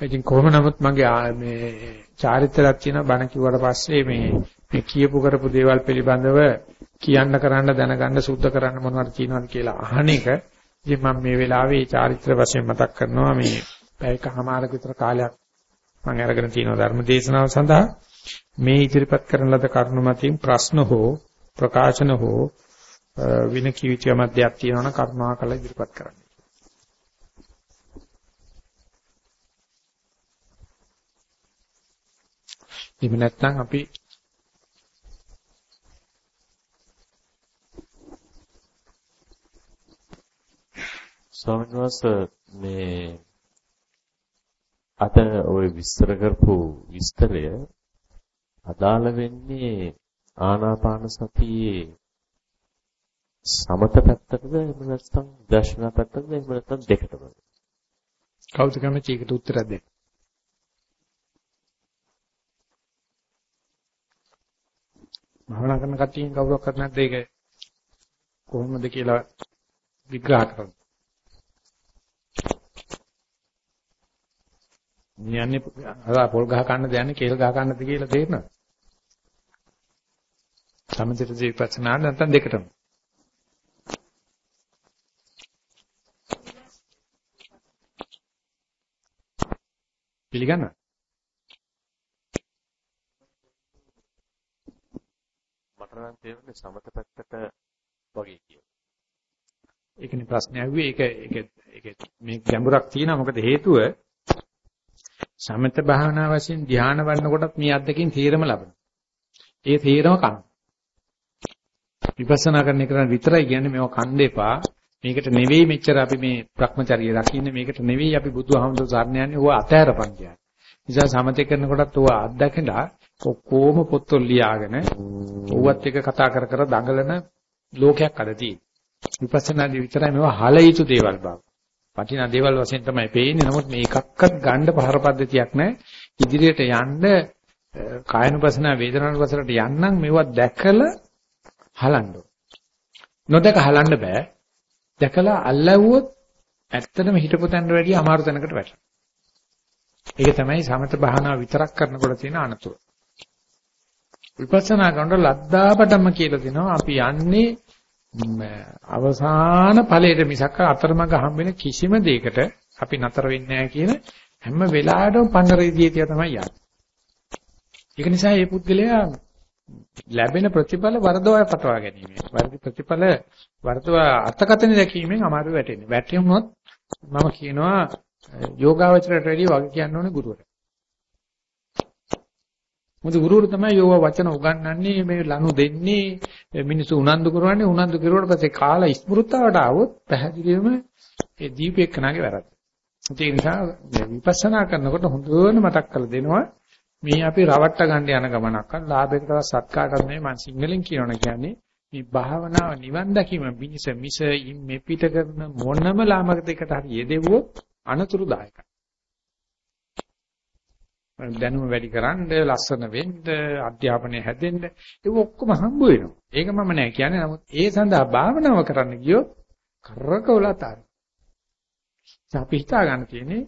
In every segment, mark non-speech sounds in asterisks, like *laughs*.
ඉතින් කොහොම නමුත් මගේ මේ චාරිත්‍රාක් තියෙන බණ කිව්වට පස්සේ මේ මේ කියපු කරපු දේවල් පිළිබඳව කියන්න කරන්න දැනගන්න සුද්ධ කරන්න මොනවද කියනවද කියලා අහන එක ඉතින් මම මේ වෙලාවේ චාරිත්‍ර වශයෙන් මතක් කරනවා මේ පැයකමාරක විතර කාලයක් මම අරගෙන තියෙනවා ධර්ම දේශනාව සඳහා මේ ඉදිරිපත් කරන ලද කරුණු මතින් ප්‍රශ්න හෝ ප්‍රකාශන හෝ වින කිවිතිය මැදයක් තියෙනවා නම් කරුණාකර ඉදිරිපත් කරන්න. එහෙම නැත්නම් අපි ස්වාමීන් වහන්සේ මේ අද ওই විස්තර කරපු විස්තරය අදාළ වෙන්නේ ආනාපාන සතියේ සමත පැත්තටද එහෙම නැත්නම් දර්ශනා පැත්තටද එහෙම නැත්නම් දෙකටද? කවුද කැමති? ඒකට උත්තර දෙන්න භාවනා කරන කට්ටියන් කවුරක් කරත් නැද්ද ඒක කොහොමද කියලා විග්‍රහ කරන්න. නියන්නේ අර පොල් ගහ ගන්නද යන්නේ කේල් ගහ ගන්නද කියලා තේරෙනවද? සමථිත විපස්සනා නැත්නම් දෙකටම. පිළිගන්නවද? නම් තේරෙන්නේ සමත පැත්තට වගේ කියලා. ඒකනේ ප්‍රශ්නේ ඇහුවේ ඒක ඒක ඒක මේ ගැඹුරක් තියෙනවා මොකද හේතුව සමත භාවනා වශයෙන් ධ්‍යාන වඩනකොටත් මේ අද්දකින් තීරම ලබනවා. ඒ තීරම කන. විපස්සනා කරන එක විතරයි කියන්නේ මේව කන් දෙපා. මේකට නෙවෙයි මෙච්චර අපි මේ Brahmacharya රකින්නේ මේකට නෙවෙයි අපි බුදුහාමුදුරු සරණ යන්නේ ඕවා අතහැරපන් කියන්නේ. නිසා සමතේ කරනකොටත් ඕවා අත්දැකලා ඔක්කොම පොත්වල ලියාගෙන ඌවත් එක කතා කර කර දඟලන ලෝකයක් අද තියෙන්නේ. විපස්සනාදී විතරයි මේවා හල යුතු දේවල් බව. වටිනා දේවල් වශයෙන් තමයි පේන්නේ. නමුත් මේ එකක්වත් ගන්න පහර පද්ධතියක් නැහැ. ඉදිරියට යන්න කායනුපසන වේදනානුපසනට යන්නම් මේවා දැකලා හලන්න නොදක හලන්න බෑ. දැකලා අල්ලවුවොත් ඇත්තටම හිතපු තැනට වැඩිය අමාරු තැනකට වැටෙනවා. ඒක තමයි සමත භාවනා විතරක් කරනකොට තියෙන අනතුරු. විපස්සනා කරනකොට ලද්දාපටම කියලා දෙනවා අපි යන්නේ අවසාන ඵලයට මිසක් අතරමඟ හම්බෙන කිසිම දෙයකට අපි නතර වෙන්නේ නැහැ කියන හැම වෙලාවෙම පන්නරේදී තියා තමයි යන්නේ. ඒක නිසා මේ පුද්ගලයා ලැබෙන ප්‍රතිඵල වරදවා පටවා ගැනීම. වර්ධි ප්‍රතිඵල වර්ධව අර්ථකථන දැකීමෙන් අමාරු වැටෙන්නේ. වැටෙමුනොත් මම කියනවා යෝගාවචරයට වැඩිය වගේ කියන්න ඕනේ ගුරුවරයා. මොකද ගුරුවරු තමයි යෝව වචන උගන්වන්නේ මේ ලනු දෙන්නේ මිනිස්සු උනන්දු කරවන්නේ උනන්දු කෙරුවට පස්සේ කාලා ඉස්මෘතාවට ආවොත් පැහැදිලිවම ඒ දීපේකනාගේ වැරද්ද. ඒ නිසා විපස්සනා කරනකොට හොඳට මතක් කරලා දෙනවා මේ අපි රවට්ට ගන්න යන ගමනක් අන්න ලාභයකටවත් සත්කාරකට නෙමෙයි මම සිංහලෙන් කියනවා කියන්නේ මේ භාවනාව නිවන් දැකීම මිනිස මිස මේ පිට කරන මොනම ලාමක දෙකට හරි යෙදෙව්වොත් අනතුරුදායකයි. දැනුම වැඩි කරන්න, ලස්සන වෙන්න, අධ්‍යාපනය හැදෙන්න, ඒක ඔක්කොම හම්බ වෙනවා. ඒක මම නෑ කියන්නේ. නමුත් ඒ සඳහා භාවනාව කරන්න ගියොත් කරකවලා තාර. අපි හිතා ගන්න තියෙන්නේ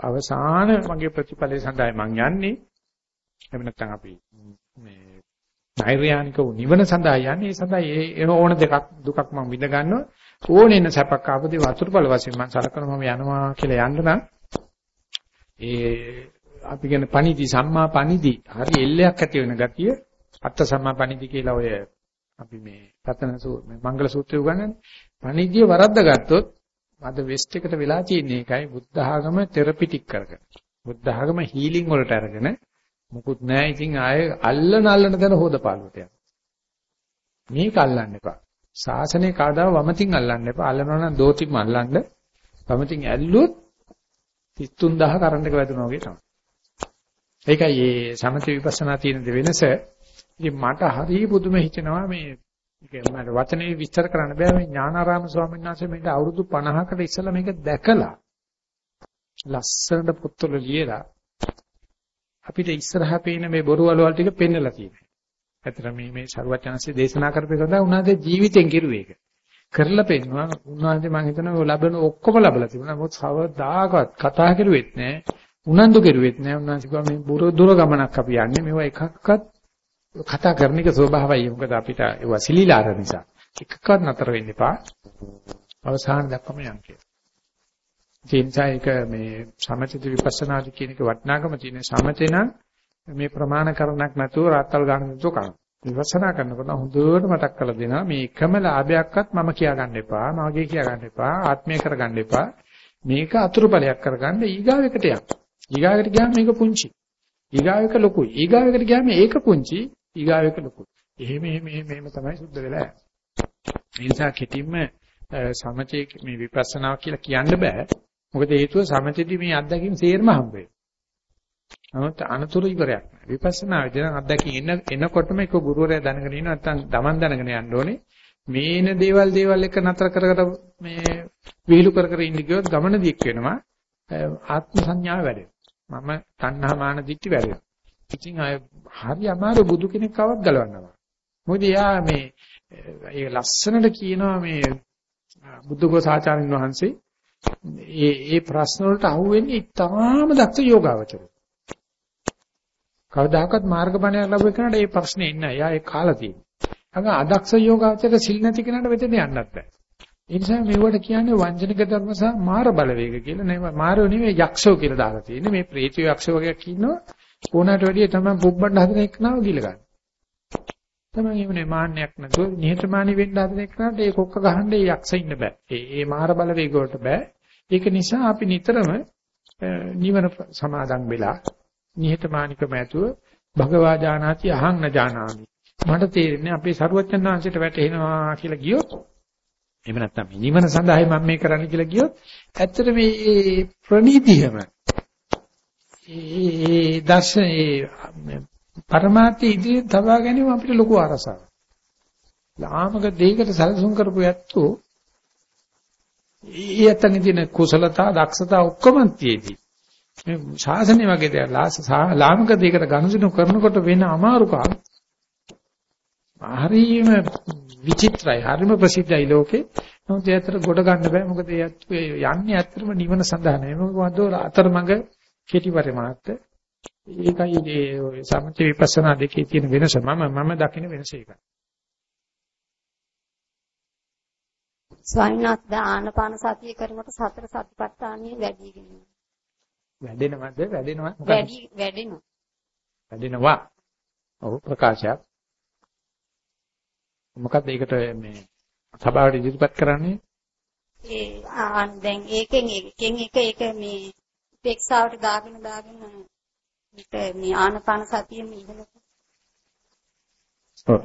අවසාන මගේ ප්‍රතිඵලය සඳහා මං යන්නේ. එහෙම නැත්නම් අපි මේ නෛර්යානික වූ නිවන සඳහා යන්නේ. ඒ සඳහා ඒ ඕන දෙකක් දුකක් මං විඳ ගන්නවා. ඕනේන සැපක් ආපදී වතුරුපල වශයෙන් මං සලකනවා මම යනවා කියලා යන්න නම් ඒ අපි කියන පණිදි සම්මා පණිදි හරි එල්ලයක් ඇති වෙන ගතිය. අත්ත සම්මා පණිදි කියලා ඔය අපි මේ පතන මංගල සූත්‍රය උගන්වන්නේ. පණිදිය වරද්ද ගත්තොත් අද වෙස්ට් එකට වෙලා තියෙන එකයි බුද්ධ ආගම තෙරපිටික් කරගෙන. බුද්ධ ආගම හීලින් වලට අරගෙන මුකුත් නැහැ. ඉතින් ආයේ අල්ලන අල්ලන දන හොදපාලුවට යනවා. මේක අල්ලන්න එපා. ශාසනය කාදාව වමතින් අල්ලන්න එපා. අල්ලනවා නම් දෝතිම අල්ලන්න. වමතින් ඇල්ලුවොත් 33000 කරන්ට් එක වැදුනා වගේ තමයි. ඒකයි මේ සමථ විපස්සනා තියෙන වෙනස. ඉතින් මට හරි පුදුම හිතෙනවා මේ මට වචනේ විස්තර කරන්න බෑ මේ ඥානාරාම ස්වාමීන් වහන්සේ මේක අවුරුදු 50කට ඉස්සෙල්ලා මේක දැකලා ලස්සනට පොත්වල ලියලා අපිට ඉස්සරහා පේන මේ බොරු වලවල් ටික පෙන්නලා තියෙනවා. ඇත්තට මේ මේ සරුවචනන්සේ දේශනා කරපේ සඳහා උන්වහන්සේ ජීවිතෙන් කිරුවේ ඒක. කරලා පෙන්නවා උන්වහන්සේ මම හිතනවා ඔය ලැබෙන ඔක්කොම ලැබලා තිබුණා. මොකද සවදාකවත් කතා කරුවෙත් නෑ. උනන්දු කෙරුවෙත් නෑ උන්වහන්සේ කිව්වා මේ බුර දුර ගමනක් අපි යන්නේ මේවා එකක්වත් කතා කරන එක ස්වභාවයි මොකද අපිට ඒවා සිලිලාර නිසා එකක්වත් නතර වෙන්න එපා අවසාන දක්වාම යන්න කියලා. ඒ නිසා ඒක මේ සමථිත විපස්සනාදි කියන එක වටිනාකම තියෙන සමතේ නම් මේ ප්‍රමාණ කරණක් නැතුව රාත්තල් ගන්න නැතුව කරනවා. විපස්සනා කරනකොට හොඳට මතක් කරලා දෙනවා මේ එකම ලාභයක්වත් මම කියා ගන්න එපා, මාගේ කියා ගන්න එපා, ආත්මය කර ගන්න එපා. මේක අතුරුඵලයක් කරගන්න ඊගාවෙකට යන්න. ඊගාවෙකට ගියාම මේක පුංචි. ඊගාවෙක ලොකුයි. ඊගාවෙකට ගියාම ඒක පුංචි, ඊගාවෙක ලොකුයි. එහෙම එහෙම එහෙම තමයි සුද්ධ වෙලා යන්නේ. ඒ නිසා කෙටින්ම සමචේ මේ විපස්සනා කියලා කියන්න බෑ. මොකද හේතුව සමචේදී මේ අත්දැකීම් සේරම හම්බ වෙනවා. නමුත් අනතුරු ඉවරයක් නෑ. විපස්සනා විදිහට අත්දැකීම් එන එනකොටම ඒක ගුරුවරයා දැනගෙන ඉන්න නැත්නම් Taman දැනගෙන යන්න ඕනේ. මේන දේවල් දේවල් එක නතර කර කර මේ විහිළු කර කර ඉන්න ගියොත් ගමන දික් වෙනවා. ආත්ම සංඥාව වැඩෙනවා. මම තණ්හා මාන දිට්ඨි වැඩෙනවා. ඉතින් අය හරි අමාරු බුදු කෙනෙක් කවක් ගලවන්නවා. මොකද එයා මේ ඒ ලස්සනට කියනවා මේ බුද්ධඝෝසාචාර්යන් වහන්සේ ඒ ඒ ප්‍රශ්න වලට අහුවෙන්නේ ඉතාම දක්ෂ යෝගාවචරය. කවදාකවත් මාර්ගඵලයක් ලැබුවේ කෙනාට ඒ ප්‍රශ්නේ ඉන්නේ. එයා ඒ කාලා තියෙනවා. අග අදක්ෂ යෝගාවචර සිල් නැති කෙනාට වෙතෙන් යන්නත් බෑ. ඒ නිසා මේවට කියන්නේ වංචනික ධර්ම සහ මාර බලවේග කියලා. නේ මාරෝ නෙවෙයි යක්ෂෝ කියලා දාලා තියෙන්නේ. මේ ප්‍රේතය යක්ෂෝ වගේක් ඉන්නවා. ඕනකට වැඩිය තමයි පුබ්බණ්ඩ හදන එකනව ගිල ගන්න. තමයි එවනේ මාන්නයක් නැතුව නිහතමානී වෙන්න හදන එකනට ඒ කොක්ක ගහන්න ඒ යක්ෂ ඉන්න බෑ. ඒ ඒ මාර බලවේග වලට බෑ. ඒක නිසා අපි නිතරම නිවන සමාදන් වෙලා නිහතමානිකම ඇතුව භගවා ජානාති අහං න ජානාමි. මට තේරෙන්නේ අපේ සරුවච්චන් ආංශයට වැටෙනවා කියලා ගියොත් එහෙම නැත්නම් මේ නිවන සඳහායි මම මේ කරන්න කියලා ගියොත් ඇත්තට මේ ප්‍රණීතියම ඒ දර්ශනේ පරමාර්ථය ඉදිරියෙන් තබා ගැනීම අපිට ලොකු අරසාවක්. ලාමක දෙයකට සැලසුම් කරපු ඇත්තෝ ඊයතන දින කුසලතා දක්ෂතා ඔක්කොම තියේදී මේ ශාසනය වගේ දෙයක් ලාමක දෙයකට ගනුදෙනු කරනකොට වෙන අමාරුකම් හරිම විචිත්‍රයි හරිම ප්‍රසිද්ධයි ලෝකේ. නමුත් ඒ අතර ගොඩ ගන්න බෑ. මොකද ඒ යන්නේ ඇත්තටම නිවන සඳහා නෙමෙයි මොකද අතරමඟ කෙටි පරිමාර්ථ. ඒකයි ඒ සමථ විපස්සනා දෙකේ තියෙන වෙනස. මම මම දකින වෙනස ඒකයි. ස්වාමීන් වහන්සේ ආනපාන සතිය කරනකොට සතර සතිපට්ඨානිය වැඩිගෙන වැඩෙනවද? වැඩෙනවද වැඩි වැඩෙනවා. වැඩෙනවා. ඔව් ප්‍රකාශයක් මොකක්ද ඒකට මේ සභාවට ඉදිරිපත් කරන්නේ ඒ ආන් දැන් ඒකෙන් එකෙන් එක එක මේ උපේක්ෂාවට දාගෙන දාගෙන මේ ආනපාන සතියෙම ඉහළට ඔව්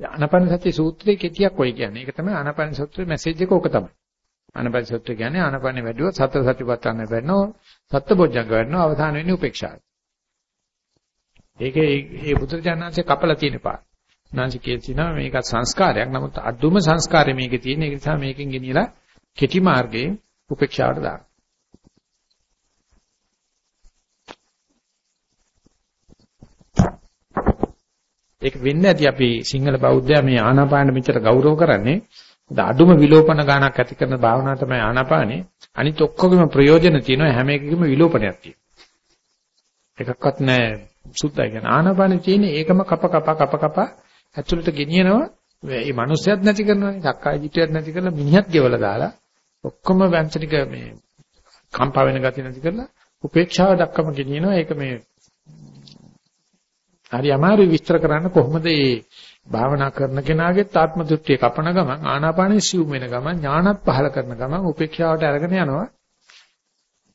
ආනපාන සතිය සූත්‍රයේ කෙටියක් ඔය කියන්නේ. ඒක තමයි ආනපාන සූත්‍රයේ මැසේජ් එක ඕක තමයි. ආනපාන සූත්‍රය කියන්නේ ආනපාන වැඩිව සතර සතිපට්ඨාන වැඩනෝ සත්බොජ්ජංග වැඩනෝ අවධාන වෙන්නේ උපේක්ෂාවයි. ඒකේ ඒ බුදුරජාණන්සේ කපලා තියෙන පාඩ. නැන්සි කියනවා මේක සංස්කාරයක්. නමුත් අදුම සංස්කාරය මේකේ තියෙන. ඒ නිසා මේකෙන් ගෙනියලා කෙටි මාර්ගයෙන් උපේක්ෂාවට දාන්න. ඒක වෙන්නේ නැති අපි සිංහල බෞද්ධයා මේ ආනාපාන මෙච්චර ගෞරව කරන්නේ. අඩුම විලෝපන ගානක් ඇති කරන භාවනාව තමයි ආනාපානේ. අනිත් ඔක්කොගෙම ප්‍රයෝජන තියෙනවා හැම එකකම විලෝපනයක් තියෙනවා. එකක්වත් නැහැ සුද්ධයි කියන ආනාපානේ තියෙන ඒකම කප කප කප කප ඇතුළට ගෙනියනවා. මේ මිනිස්සයත් නැති කරනවානේ. සක්කාය දිට්ඨියත් නැති කරලා මිනිහත් ගෙවලා දාලා ඔක්කොම වංචනික මේ කම්පා වෙන ගතිය නැති කරලා උපේක්ෂාව දක්වම ගෙනියනවා. ඒක මේ හරි අමාරුයි විස්තර කරන්න කොහොමද මේ භාවනා කරන කෙනාගේ ආත්ම දෘෂ්ටිය කපන ගමන් ආනාපානෙ සිව් වෙන ගමන් ඥානත් පහල කරන ගමන් උපේක්ෂාවට අරගෙන යනවා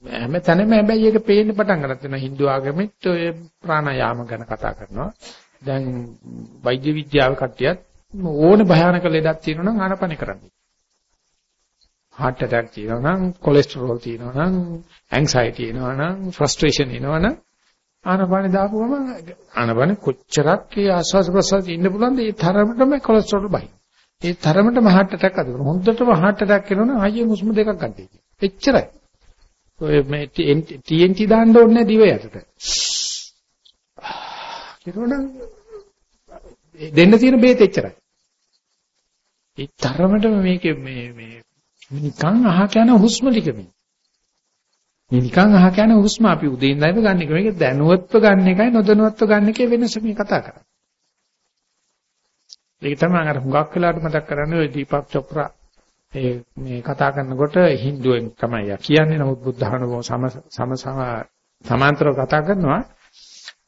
හැම තැනම හැබැයි ඒක පේන්න පටන් ගන්න තියෙනවා Hindu ආගමෙත් ඔය ප්‍රාණයාම ගැන කතා කරනවා දැන් වෛද්‍ය විද්‍යාව කට්ටියත් ඕන භයානක ලෙඩක් තියෙනවා නම් ආනාපානෙ කරන්නේ heart attack තියෙනවා නම් cholesterol තියෙනවා නම් anxiety එනවා නම් frustration එනවා නම් ආනපාන දාපුවම ආනපාන කොච්චරක් ඒ ආස්වාද ප්‍රසවාස ඉන්න පුළුවන්ද ඒ තරමටම කොලෙස්ටරෝල් බයි. ඒ තරමටම heart attack අද වෙනවා. හොඳටම heart attack කරනවා ආයෙ හුස්ම දෙකක් ගන්න තියෙන්නේ. එච්චරයි. ඔය මේ TNT දාන්න ඕනේ දිව යටට. කිරුණා දෙන්න තියෙන බේත් එච්චරයි. ඒ තරමටම මේකේ මේ මේ නිකන් අහක යන හුස්ම ටික මේ. මේ නිකන් අහ කියන හුස්ම අපි උදේ ඉඳන් ගන්න එක. මේක දැනුවත්ව ගන්න එකයි නොදැනුවත්ව ගන්න එකේ වෙනස මේ කතා කරන්නේ. ඒක තමයි අර හුඟක් වෙලාවට මතක් කරන්නේ ওই දීපක් චොප්රා ඒ මේ කතා කරනකොට හින්දුවෙන් තමයි කියන්නේ. නමුත් බුද්ධ ධර්මෝ සම සම සමාන්තරව කතා කරනවා.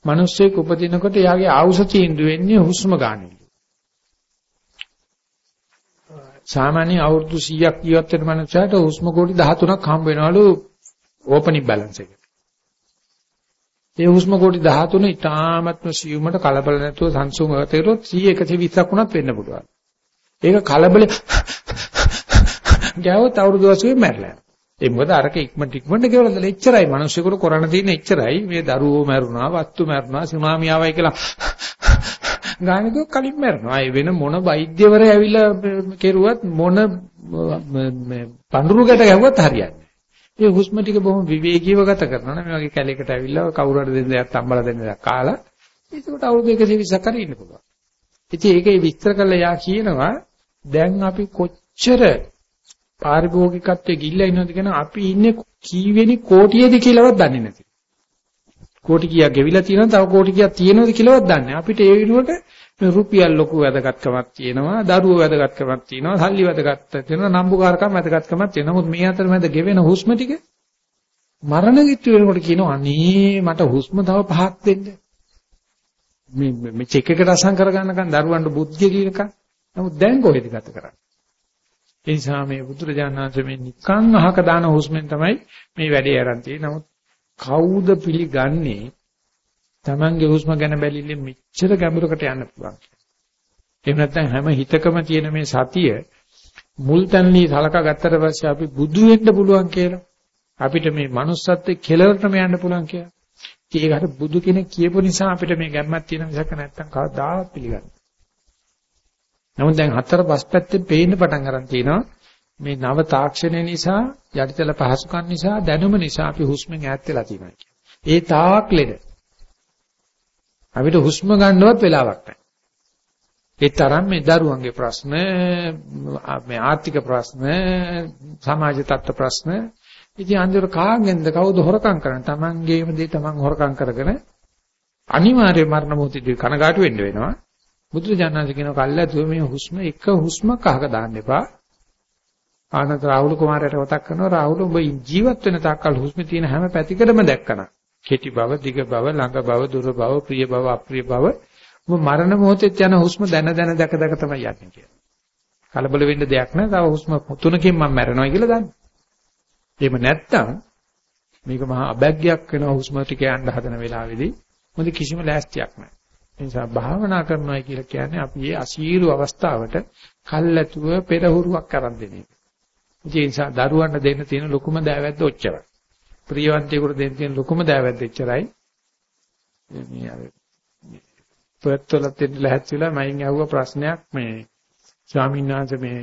මිනිස්සෙක් උපදිනකොට එයාගේ ආයුෂ තීන්දුව වෙන්නේ හුස්ම ගන්න. සාමාන්‍ය අවුරුදු 100ක් ජීවත් වෙන මනුස්සයාට හුස්ම කෝටි 13ක් හම්බ වෙනවලු ඕපනින් බැලන්ස් එක. ඒ හුස්ම කෝටි 13 ඉතාමත්ම සියුමට කලබල නැතුව සංසුන්ව තේරොත් 100 120ක් වුණත් වෙන්න පුළුවන්. ඒක කලබල *laughs* ගාවත් අවුරුදු 80 මැරලා. ඒ මොකද අරක ඉක්මනට ඉක්මනට ගෙවලා එච්චරයි මිනිස්සුන්ට කරණ තියෙන එච්චරයි මේ දරුවෝ මැරුණා වස්තු මැරුණා සුනාමි ආවයි කියලා *laughs* ගානක කලින් මැරෙනවා. ඒ වෙන මොන වෛද්‍යවරය ඇවිල්ලා කෙරුවත් මොන පඳුරු ගැට ගැහුවත් හරියන්නේ ඒ හුස්ම ටික බොහොම විවේකීව ගත කරනවා නේ මේ වගේ කැලේකට ඇවිල්ලා කවුරු හරි දෙන්න දෙයක් තම්බලා දෙන්න දෙයක් කාලා ඒකට අවුරුදු 120ක් හරි ඉන්න පුළුවන්. ඉතින් ඒකේ විස්තර කළා යා කියනවා දැන් අපි කොච්චර පාරිභෝගිකත්වයේ ගිල්ලා ඉන්නවද කියන අපි ඉන්නේ කීවෙනි කෝටියේද කියලාවත් දන්නේ නැති. කෝටි කීයක් ගෙවිලා තියෙනවද තව කෝටි කීයක් තියෙනවද කියලාවත් දන්නේ නැහැ. අපිට ඒ විදිහට රුපියල් ලොකු වැදගත්කමක් තියෙනවා, දරුවෝ වැදගත්කමක් තියෙනවා, සල්ලි වැදගත්කමක් තියෙනවා, නම්බුකාරකම් වැදගත්කමක් තියෙනවා. නමුත් මේ අතරමැද ගෙවෙන හුස්ම ටික මරණ කිට්ටු වෙනකොට කියනවා අනේ මට හුස්ම තව පහක් දෙන්න. මේ මේ චෙක් එකට අසං කරගන්නකන් දරුවන්ට බුද්ධිය කියනකන්. නමුත් දැන් කොහෙද ගත කරන්නේ? ඒ නිසා මේ බුදුරජාණන් වහන්සේ මේ නිකන් අහක දාන හුස්මෙන් තමයි මේ වැඩේ ආරන් තියෙන්නේ. නමුත් කවුද පිළිගන්නේ Tamange හුස්ම ගැන බැලිල්ලෙන් මෙච්චර ගැඹුරකට යන්න පුළුවන්. එහෙම නැත්නම් හැම හිතකම තියෙන මේ සතිය මුල් තැන්ලී සලකා ගත්තට පස්සේ අපි බුදු වෙන්න පුළුවන් කියලා. අපිට මේ manussත්වයේ කෙලවරටම යන්න පුළුවන් කියලා. ඒකට බුදු කෙනෙක් කියපු නිසා අපිට මේ ගැම්මක් තියෙන මිසක නැත්තම් කවදාවත් පිළිගන්නේ. නමුත් දැන් හතර පස් පැත්තේ පේන්න පටන් ගන්න තියෙනවා. මේ නව තාක්ෂණය නිසා යටිතල පහසුකම් නිසා දැනුම නිසා අපි හුස්මෙන් ඈත් වෙලා තියෙනවා. ඒ තාක් ලෙඩ. අපිට හුස්ම ගන්නවත් වෙලාවක් නැහැ. ඒ තරම් මේ දරුවන්ගේ ප්‍රශ්න, මේ ආර්ථික ප්‍රශ්න, සමාජ තත්ත්ව ප්‍රශ්න, ඉතින් අන්තිමට කාගෙන්ද කවුද හොරකම් කරන්නේ? Tamangeම දේ Taman හොරකම් කරගෙන අනිවාර්ය මරණ මොහොතදී කනගාටු වෙන්න වෙනවා. බුදුරජාණන් කියන කල්ලාතුව මේ හුස්ම එක හුස්මක් අහක දාන්න එපා. ආනන්ද රාහුල කුමාරයාට මතක් කරනවා රාහුල ඔබ ජීවත් වෙන තාක්කල් හුස්මේ තියෙන හැම පැතිකඩම දැක්කනා. කෙටි බව, දිග බව, ළඟ බව, දුර බව, ප්‍රිය බව, අප්‍රිය බව ඔබ මරණ මොහොතේ යන හුස්ම දැන දැන දැක දැක තමයි යන්නේ කියලා. කලබල වෙන්න දෙයක් නැහැ. තව හුස්ම තුනකින් මම මැරෙනවා කියලා දන්න. එහෙම නැත්තම් මේක මහා අබැග්යක් වෙනවා හුස්ම ටික යන්න හදන වෙලාවේදී මොකද කිසිම ලෑස්තියක් නැහැ. ඒ නිසා භාවනා කරනවා කියලා කියන්නේ අපි මේ අසීරු අවස්ථාවට කල්ැතුව පෙරහුරුවක් කරන් දෙන එක. ඒ නිසා දරුවන්ට දෙන්න තියෙන ලොකුම දෑවැද්ද ඔච්චරයි. ප්‍රියවන්තයෙකුට දෙන්න තියෙන ලොකුම දෑවැද්ද එච්චරයි. මේ අර පොත්වල තියෙන ලැහැත්තිලා මයින් අහුව ප්‍රශ්නයක් මේ ස්වාමීන් වහන්සේ මේ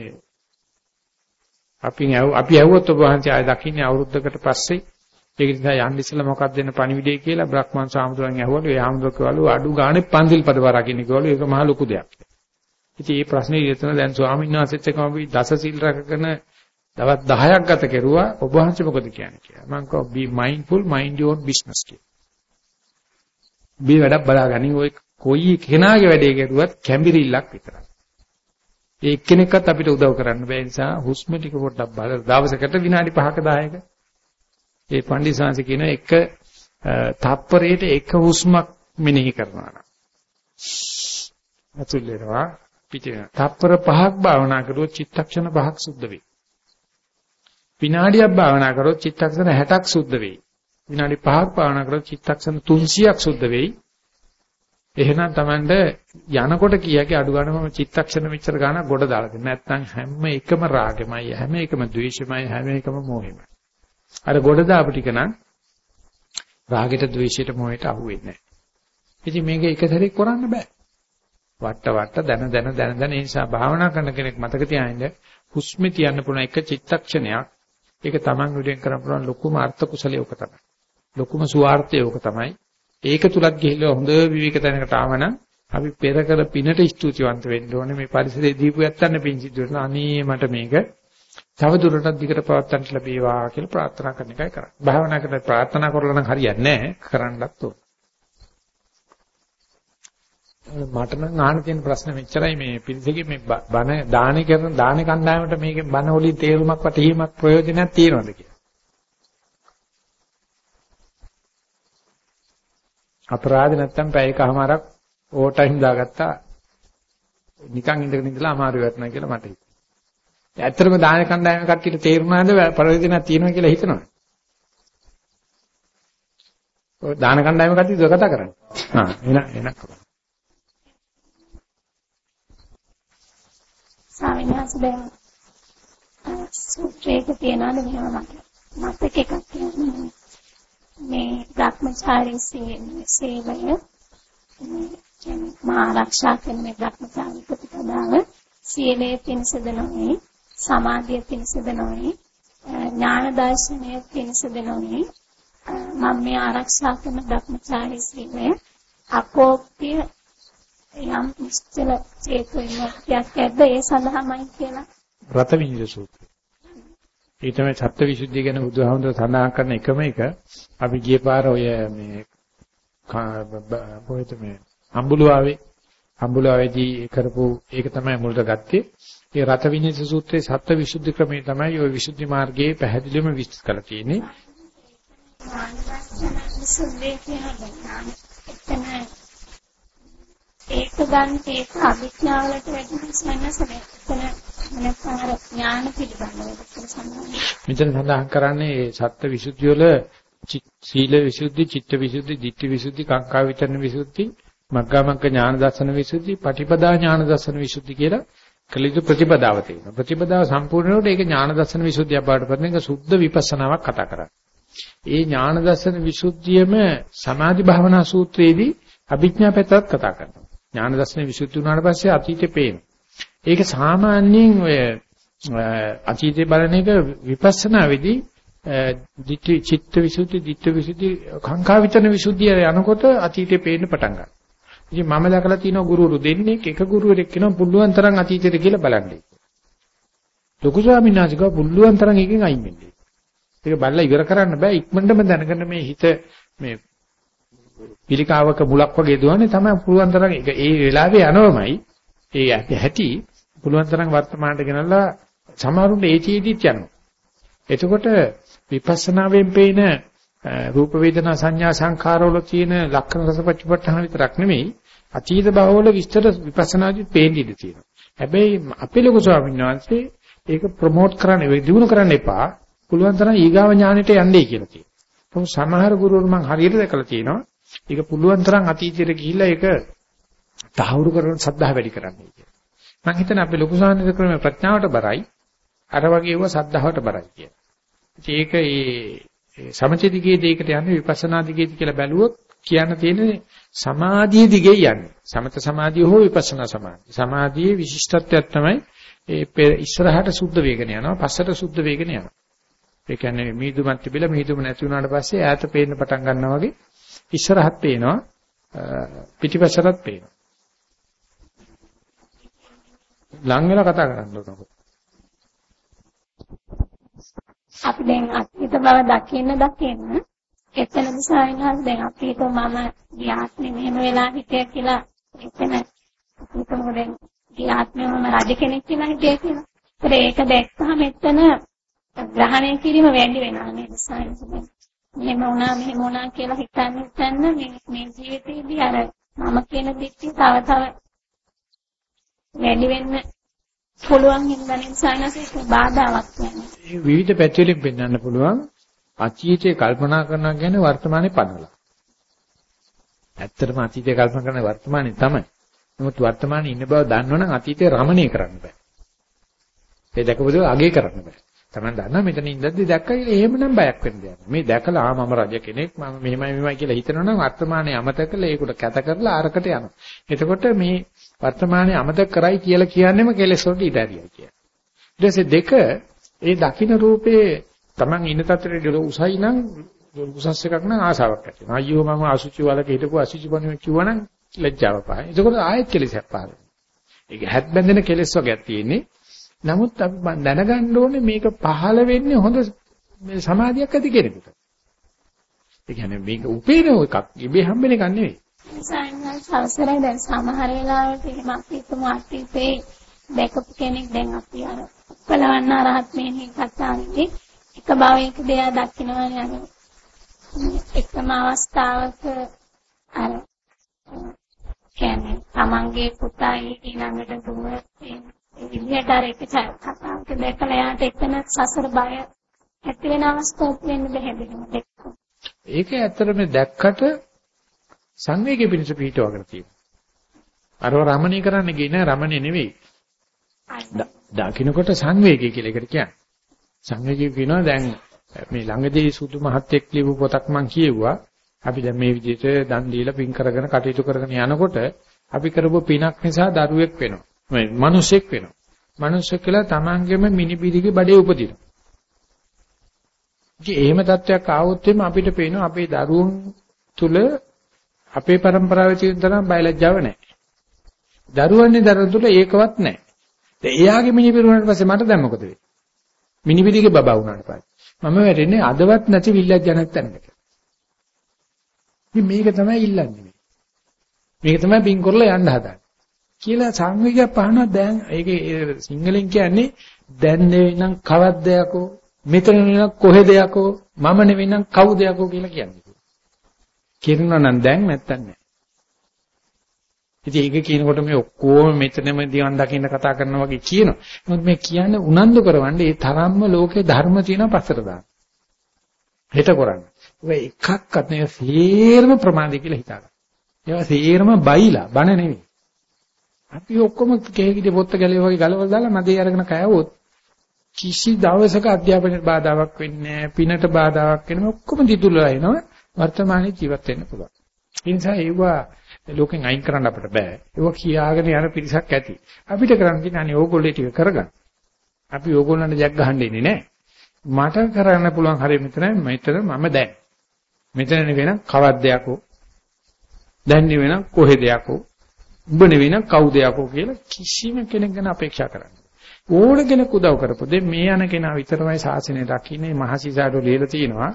අපි අපි ඇහුවොත් ඔබ වහන්සේ ආය දකින්නේ අවුරුද්දකට පස්සේ ඒක නිසා යන්න ඉස්සෙල්ලා මොකක්ද දෙන්න පණිවිඩය කියලා බ්‍රහ්මන් සාමුදුරන් ඇහුවලු ඒ ආමුදුරකවලු අඩු ගානේ පන්සිල් පද වරකින්න කිව්වලු ඒක මහ ලොකු දෙයක්. ඉතින් මේ ප්‍රශ්නේ ඉතින් දැන් ස්වාමීන් වහන්සේත් එක්කම අපි දස සිල් රැකගෙන දවස් 10ක් ගත කෙරුවා ඔබ වහන්සේ මොකද කියන්නේ කියලා. මම කිව්වා be mindful mind your own business කියලා. මේ වැඩක් බලාගනින් ඔය කොයි කෙනාගේ වැඩේ කරුවත් කැඹිරිල්ලක් විතරයි. ඒ එක්කෙනෙක්වත් අපිට උදව් කරන්න බැහැ නිසා හුස්ම ටික පොඩ්ඩක් බලලා දවසකට විනාඩි 5ක 10ක ඒ පණ්ඩිසාංශ කියන එක තප්පරයට එක හුස්මක් මෙනෙහි කරනවා නම්. අතුල් වෙනවා පිටින තප්පර පහක් භාවනා කරුවොත් චිත්තක්ෂණ පහක් සුද්ධ වෙයි. විනාඩියක් භාවනා කරොත් චිත්තක්ෂණ 60ක් සුද්ධ වෙයි. විනාඩි 5ක් භාවනා කරොත් චිත්තක්ෂණ 300ක් සුද්ධ වෙයි. එහෙනම් Tamande යනකොට කියකේ අඩු ගන්න මම චිත්තක්ෂණ මෙච්චර ගන්න ගොඩ දාලා දෙන්න. නැත්නම් හැම එකම රාගෙමයි හැම එකම ද්වේෂෙමයි හැම එකම මෝහෙමයි. අර ගොඩ දාපු ටික නම් රාගෙට ද්වේෂයට මොහයට අහු වෙන්නේ නැහැ. ඉතින් මේක එක සැරේ කරන්න බෑ. වට වට දන දන දන දන ඒ නිසා භාවනා කරන කෙනෙක් මතක තියාගන්න හුස්මේ තියන්න පුළුවන් එක චිත්තක්ෂණයක් ඒක Taman උදෙන් කරන්න පුළුවන් ලොකුම අර්ථ කුසලයේ ඔක තමයි. ලොකුම සුවාර්ථය ඔක තමයි. ඒක තුලත් ගිහිල්ලා හොඳ විවේක තැනකට ආවනම් අපි පෙර කළ පිනට ස්තුතිවන්ත වෙන්න ඕනේ මේ පරිසරයේ දීපු යත්තන්න පිං සිද්ධ වෙනවා. අනේ මට මේක තව දුරටත් දිගට පවත්වන්න ලැබේවා කියලා ප්‍රාර්ථනා කරන එකයි කරන්නේ. භාවනා කරලා ප්‍රාර්ථනා කරලා නම් හරියන්නේ නැහැ. කරන්නත් ඕන. මට නම් අහන්න තියෙන ප්‍රශ්න මෙච්චරයි මේ පිළිසෙකේ මේ බණ දානේ කරන දානේ කණ්ඩායමට මේකේ බණ වලින් තේරුමක් වටහීමක් ප්‍රයෝජනයක් තියෙනවද කියලා. අපරාධ නැත්තම් පැය එකමාරක් ඕ ටයිම් දාගත්තා නිකන් ඉඳගෙන ඉඳලා අමාරු වෙනවා කියලා මට හිතෙනවා. ඇත්තටම දාන කණ්ඩායම කට්ටියට තේරුණාද? ප්‍රයෝජනයක් තියෙනවා කියලා හිතනවා. ඔය දාන කණ්ඩායම කට්ටිය කතා කරන්නේ. හා එන එන. වහන්සේ දැන් සූත්‍රයක තියනවාද? මෙහෙම මට මතක එකක් කියන්නේ මේ භ්‍රමචාරී සේවය මා ආරක්ෂා කරන මේ භ්‍රමචාරී ප්‍රතිපදාව සීලයේ පිණිසද නොවේ සමාධිය පිණිසද නොවේ ඥාන දර්ශනය පිණිසද නොවේ මම මේ ආරක්ෂා කරන භ්‍රමචාරී සීලය අකෝප්‍ය යම් නිශ්චල චේතු විමුක්තියක් ඇද්ද? ඒ සඳහාමයි කියලා. රත විඤ්ඤාණ සූත්‍රය. ඒ තමයි සත්‍ය විසුද්ධිය ගැන බුදුහාමුදුර සඳහන් කරන එකම එක. අපි ගිය පාර ඔය මේ කොහෙද මේ අම්බුලාවේ අම්බුලාවේදී කරපු ඒක තමයි මුලට ගත්තේ. ඒ රත විඤ්ඤාණ සූත්‍රයේ සත්‍ය විසුද්ධි ක්‍රමය තමයි ওই විසුද්ධි මාර්ගයේ පැහැදිලිවම විස්තර කරලා තියෙන්නේ. විසුද්ධිය කියන එතන ඒක ගන්න ඒක අවිඥාවලට වැටෙන සන්නසනේ එතන නැත්නම් අර ඥාන පිළිබඳව මෙතන සඳහන් කරන්නේ සත්‍ය විසුද්ධිය වල සීල විසුද්ධි, චිත්ත විසුද්ධි, ditthi විසුද්ධි, කාංකා විතරන විසුද්ධි, මග්ගා මග්ග ඥාන දර්ශන විසුද්ධි, පටිපදා ඥාන දර්ශන විසුද්ධි කියලා කලිදු ප්‍රතිපදාව තියෙනවා. ප්‍රතිපදාව සම්පූර්ණ වෙනකොට ඒක ඥාන දර්ශන විසුද්ධිය බවට පත් වෙන එක සුද්ධ විපස්සනාවක් කතා කරන්නේ. ඒ ඥාන දර්ශන විසුද්ධියම සමාධි භාවනා සූත්‍රයේදී අභිඥා පැත්තත් කතා කරනවා. ඥාන දර්ශන විසුද්ධි වුණාට පස්සේ අතීතේ පේනවා. ඒක සාමාන්‍යයෙන් ඔය අතීතේ බලන එක විපස්සනා වෙදී ditthi චිත්ත විසුද්ධි, ditthi විසුද්ධි, කාංකා විතරන විසුද්ධිය යනකොට අතීතේ පේන්න පටන් ගන්නවා. ඉතින් මම දැකලා තියෙනවා ගුරුවරු දෙන්නේ එක ගුරුවරෙක් කියනවා පුළුවන් තරම් අතීතයට කියලා බලන්නේ. ලොකු ස්වාමීන් වහන්සේ කිව්වා පුළුවන් තරම් එකෙන් අයින් වෙන්න. ඒක බලලා ඉවර කරන්න බෑ ඉක්මනටම දැනගන්න මේ හිත මේ පිළිකාවක මුලක් වගේ දුවන්නේ තමයි පුළුවන් තරම් ඒක ඒ වෙලාවේ යනවමයි ඒ ඇති පුළුවන් තරම් වර්තමානට ගෙනල්ලා සමහරුන්ට ඒ චීදිත් යනවා. එතකොට විපස්සනාවෙන් පේන රූප වේදනා සංඥා සංඛාරවල තියෙන ලක්ෂණ රසපච්චපට්ඨාන විතරක් නෙමෙයි අතීත භවවල විස්තර විපස්සනාදී පේන්නේ ඉඳී තියෙනවා. හැබැයි අපේ ලොකු ස්වාමීන් වහන්සේ ඒක ප්‍රොමෝට් කරන්න දිනු කරන්න එපා. පුළුවන් තරම් ඊගාව ඥානෙට යන්නේ කියලා තියෙනවා. සමහර ගුරුවරු මම හරියට දැකලා තියෙනවා. ඒක පුළුවන් තරම් අතීතයට ගිහිල්ලා ඒක තහවුරු කරන සද්ධා වැඩි කරන්නේ කියලා. මම හිතන්නේ අපේ ලොකු සාහිත්‍ය ක්‍රම ප්‍රඥාවට බරයි. අර වගේ ඒවා සද්ධාවට බරයි කියලා. ඒක ඒ සමචිතිකයේ දෙයකට යන්නේ විපස්සනා දිගේද කියලා බැලුවොත් කියන්න තියෙන්නේ සමාධිය දිගේ යන්නේ. සමත සමාධිය හෝ විපස්සනා සමාධිය. සමාධියේ විශිෂ්ටත්වයක් තමයි ඒ ඉස්සරහට සුද්ධ වේගන යනවා, පස්සට සුද්ධ වේගන යනවා. ඒ කියන්නේ මීදුමත් තිබිලා මීදුම නැති වුණාට පස්සේ ඈත පේන්න පටන් ගන්නවා වගේ ඉස්සරහත් පේනවා පිටිපස්සටත් පේනවා. ලං වෙලා කතා කරන්න ඕනකො. අපි දැන් අතීත බව දකින්න දකින්න එතනද සායනහස් දැන් අපි හිතුව මම ගියාත්මේ මෙහෙම වෙලා හිටිය කියලා එතන හිතමු දැන් ගියාත්මේ මම රජ කෙනෙක් කියලා හිටිය කියලා. ඒක දැක්කම එතන ග්‍රහණය කිරීම වැඩි වෙනවා නේද සායනහස් මෙහෙම වුණා මෙහෙම වුණා කියලා හිතන්න හිතන්න මේ මේ ජීවිතේදී අර මම කියන දෙච්චි තව තව වැඩි වෙන්න පුළුවන් හින්දානේ සානසික බාධාවක් වෙනවා. විවිධ පැතිවලින් පෙන්වන්න පුළුවන් අතීතයේ කල්පනා කරනවා කියන්නේ වර්තමානයේ පනවලා. ඇත්තටම අතීතයේ කල්පනා කරන වර්තමානයේ තමයි. නමුත් වර්තමානයේ ඉන්න බව දන්නවනම් අතීතේ රමණීය කරන්න බෑ. ඒ දැකපු දේ අගේ කරන්න බෑ. Taman දන්නා මෙතන ඉඳද්දි දැක්කයි එහෙමනම් බයක් වෙන්න දෙයක්. මේ දැකලා ආ මම රජ කෙනෙක් මම මෙහෙමයි මෙහෙමයි කියලා හිතනවනම් වර්තමානයේ අමතක කරලා ඒකට කැත කරලා අරකට යනවා. එතකොට මේ වර්තමානයේ අමතක කරයි කියලා කියන්නේම කෙලෙස් වලට ඉඩ ඇරියයි කියන. ඊට පස්සේ දෙක ඒ දකින්න රූපේ Taman ඉන්න තත්ත්වයට උසයි නම් උසස් එකක් නම් ආසාවක් ඇති වෙනවා. අයියෝ මම අසුචි වලක හිටපු අසුචි බණුව කිව්වනම් ලැජ්ජාව පහයි. එතකොට ආයෙත් කෙලෙසක් පහළ වෙනවා. ඒක හැත් බැඳෙන කෙලෙස් වර්ගයක් තියෙන්නේ. නමුත් අපි දැනගන්න ඕනේ මේක පහළ වෙන්නේ හොඳ සමාධියක් ඇති කෙනෙකුට. ඒ කියන්නේ මේක උපේන එකක්, ඉබේ හම්බෙන එකක් නෙවෙයි. සායනස් අවසරයි දැන් සමහර වෙලාවට එහෙම අපි හිතමු අතීතේ දැකපු කෙනෙක් දැන් අපි අර උපලවන්න රහත් මේනේ කතාවේදී එක භවයක දෙයක් දකින්නවනේ අර එකම අවස්ථාවක අර කියන්නේ තමන්ගේ පුතායි ඊළඟට දුව විදියට අර එක කතාවක දැකලා යාට එතන සසර බය ඇති වෙන අවස්ථාවක් වෙන්න බැහැ දෙන්න ඒක ඇත්තටම දැක්කට සංවේගය පිණිස පිටවගෙන තියෙනවා. අරව රමණී කරන්න ගියේ නෑ රමණේ නෙවෙයි. දකින්නකොට සංවේගය කියලා එකට කියන්නේ. සංවේගය කියනවා දැන් මේ ළඟදී සුදු මහත්තයෙක් ලියපු පොතක් මම කියුවා. අපි දැන් මේ විදිහට දන් දීලා පින් කරගෙන කටයුතු කරගෙන යනකොට අපි කරපු පිනක් නිසා දරුවෙක් වෙනවා. මේ මිනිසෙක් වෙනවා. මිනිසෙක් කියලා තමන්ගේම මිනිබිරිගේ බඩේ උපදිනවා. ඉතින් එහෙම තත්වයක් ආවොත් එimhe අපිට පේනවා අපේ දරුවෝ තුල අපේ પરම්පරාවේ තියෙන තරම් බයලජ්ජාව නැහැ. දරුවන්නේ දරුවෝ තුල ඒකවත් නැහැ. දැන් එයාගේ මිනිබිරුණාට පස්සේ මට දැන් මොකද වෙන්නේ? මිනිබිරිගේ බබා වුණාට පස්සේ මම වැටෙන්නේ අදවත් නැති විල්ලජ්ජා නැත්තනකට. ඉතින් මේක තමයි ඉල්ලන්නේ. මේක තමයි පින් කරලා යන්න හදන්නේ. කියලා සංවේගය පහනවා දැන් ඒකේ සිංහලෙන් කියන්නේ දැන් නෙවෙනම් කවද්ද යකෝ මෙතන නෙවෙනම් කොහෙද යකෝ මම නෙවෙනම් කවුද යකෝ කියලා කියන්නේ. කියනවා නම් දැන් නැත්තම් නෑ. ඉතින් ඒක කියනකොට මේ ඔක්කොම මෙතනම දිවන් දකින්න කතා කරනවා වගේ කියනවා. නමුත් මේ කියන්නේ උනන්දු කරවන්නේ ඒ තරම්ම ලෝකේ ධර්ම තියෙන පස්සට දාන්න. හෙට කරන්න. ඒ එකක්වත් නේ සේරම ප්‍රමාදේ කියලා හිතාගන්න. ඒවා සේරම බයිලා බන නෙවෙයි. අපි ඔක්කොම කේකිට පොත්ත ගැලේ වගේ ගලවලා දාලා මදේ අරගෙන කෑවොත් කිසි දවසක අධ්‍යාපනයට බාධාවක් වෙන්නේ නැහැ පිනට බාධාවක් වෙන්නේ ඔක්කොම දිදුලලා එනවා වර්තමානයේ ජීවත් වෙන්න පුළුවන්. ඒ නිසා ඒවා ලෝකෙන් අයින් කරන්න අපිට බෑ. ඒවා කියාගෙන යන පිරිසක් ඇති. අපිට කරන්න තියෙන්නේ අනේ ඕගොල්ලෝ ටික කරගන්න. අපි ඕගොල්ලන්ට ජග් ගහන්න ඉන්නේ නැහැ. මට කරන්න පුළුවන් හරිය මෙතන මෙතන මම දැන්. මෙතන නෙවෙයි කවද්ද යකෝ. දැන් නෙවෙයි කොහෙද යකෝ. උඹ නෙවෙයි නම් කවුද යකෝ කියලා කිසිම කෙනෙක් ගැන අපේක්ෂා කරන්නේ. ඕන කෙනෙක් උදව් කරපො දෙ මේ යන කෙනා විතරමයි ශාසනය දකින්නේ මහසිසාරෝ ලියලා තියෙනවා.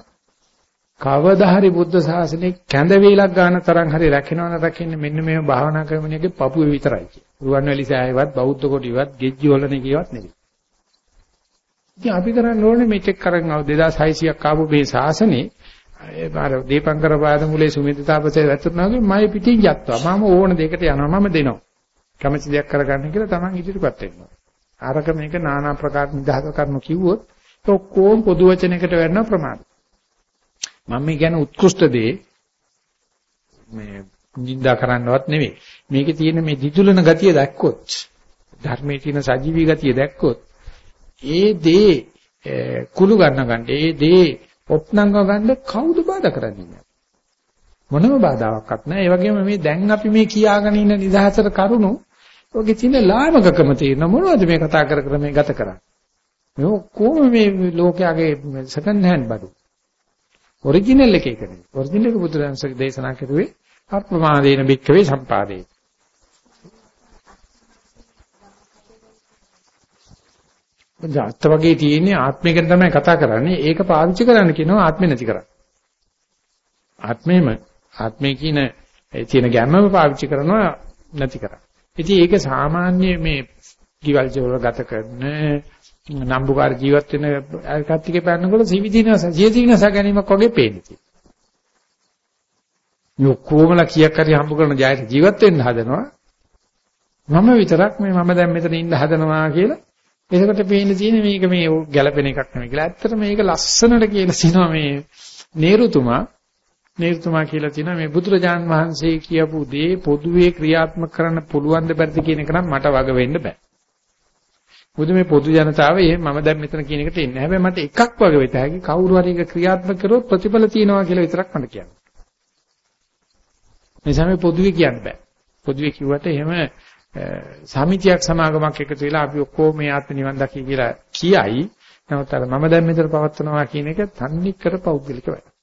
කවදා හරි බුද්ධ ශාසනය කැඳ වේලක් ගන්න තරම් හරි රැකිනවන රැකින්නේ මෙන්න මේව භාවනා කරමිනේගේ පපුවේ විතරයි කිය. රුවන්වැලි සෑයවත් බෞද්ධ කොටිවත් ගෙජ්ජි වලනේ කියවත් නෙවෙයි. ඉතින් අපි කරන්න ඕනේ මෙතෙක් කරන් ආව 2600ක් ආපු මේ ශාසනේ ඒ බාර දීපංකර පාදමුලේ සුමිතතාපසේ වැතුරුනා වගේ මයි පිටින් යත්වා මම ඕන දෙයකට යනවා මම දෙනවා කැමැති දෙයක් කරගන්න කියලා Taman ඉදිරිපත් වෙනවා ආරක මේක নানা ප්‍රකාර නිදහස කරනු කිව්වොත් ඔක්කොම පොදු වචනයකට වෙන්න ප්‍රමාද මම මේ කියන්නේ උත්කෘෂ්ඨ දේ. මේ නිඳා කරන්නවත් නෙවෙයි. මේකේ තියෙන මේ දිතුලන ගතිය දැක්කොත් ධර්මයේ තියෙන සජීවී ගතිය දැක්කොත් ඒ දේ කුළු ගන්න ගන්න ඒ දේ ඔප්නංගව ගන්න කවුද බාධා කරන්නේ? මොනම බාධාවක්වත් නැහැ. ඒ වගේම මේ දැන් අපි මේ කියාගෙන ඉන්න නිදහසට කරුණු ඔගේ තියෙන ලාමකකම තියෙන මොනවද මේ කතා කර කර මේ ගත කරන්නේ? මේ ඔක්කොම මේ ලෝකයාගේ සෙකන්ඩ් හෑන්ඩ් බඩු. ඔරිජිනල් එක එක නෙවෙයි ඔරිජිනල් එක බුදුරජාණන්සේ දේශනා කරුවේ අප්‍රමාදේන බික්කවේ සම්පාදේ ජාත වගේ තියෙන්නේ ආත්මය ගැන තමයි කතා කරන්නේ. ඒක පාවිච්චි කරන්න කියනවා ආත්මෙ නැති කරන්න. ආත්මෙම ආත්මය කියන තියෙන ගැම්මම පාවිච්චි කරනවා නැති කරන්න. ඉතින් ඒක සාමාන්‍ය මේ කිවල් ජීවල ගත කරන නම්බුකාර ජීවත් වෙන කට්ටියක පැනනකොට සිවිදිනස ජීවිතිනස ගැනීමක් වගේ පේන්නේ. මේ ඔක්කොමලා කීයක් හරි හම්බ කරන ජයයට ජීවත් වෙන්න හදනවා. මම විතරක් මේ මම දැන් මෙතන ඉන්න හදනවා කියලා එතකොට පේන්න තියෙන්නේ මේක මේ ගැළපෙන එකක් නෙමෙයි කියලා. ඇත්තට මේක ලස්සනට කියලා සිනවා මේ නේරුතුමා නේරුතුමා කියලා තියෙනවා මේ බුදුරජාන් වහන්සේ කියපු දේ පොදුවේ ක්‍රියාත්මක කරන්න පුළුවන් ද බැරිද කියන එක නම් මට වග වෙන්න බෑ. මොකද මේ පොදු ජනතාව එහෙම මම දැන් මෙතන කියන එකට එන්නේ. හැබැයි මට එකක් වග වෙත හැකි කවුරු හරි එක ක්‍රියාත්මක කරොත් ප්‍රතිඵල තියෙනවා කියලා විතරක් මට කියන්න. නිසා මේ පොදුවේ කියන්න බෑ. පොදුවේ කිව්වට එහෙම සමිතියක් සමාගමක් එකතු වෙලා අපි ඔක්කොම මේ ආත්ම නිවන් දකි කියලා කියයි. නමුත් අර මම දැන් මෙතන පවත්වනවා කියන එක තන්නේ කර පෞද්ගලික වැඩ.